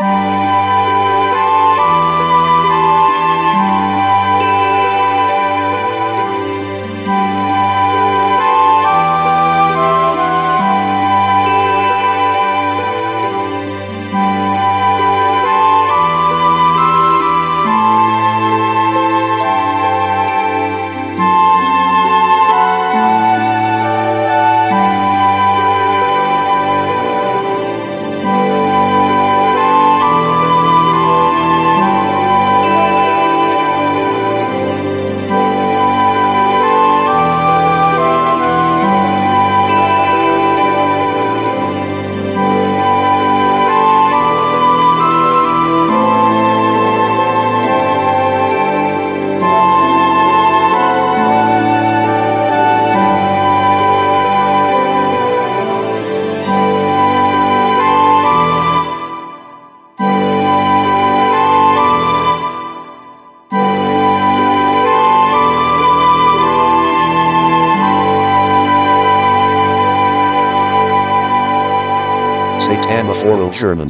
Música Satanophoro German.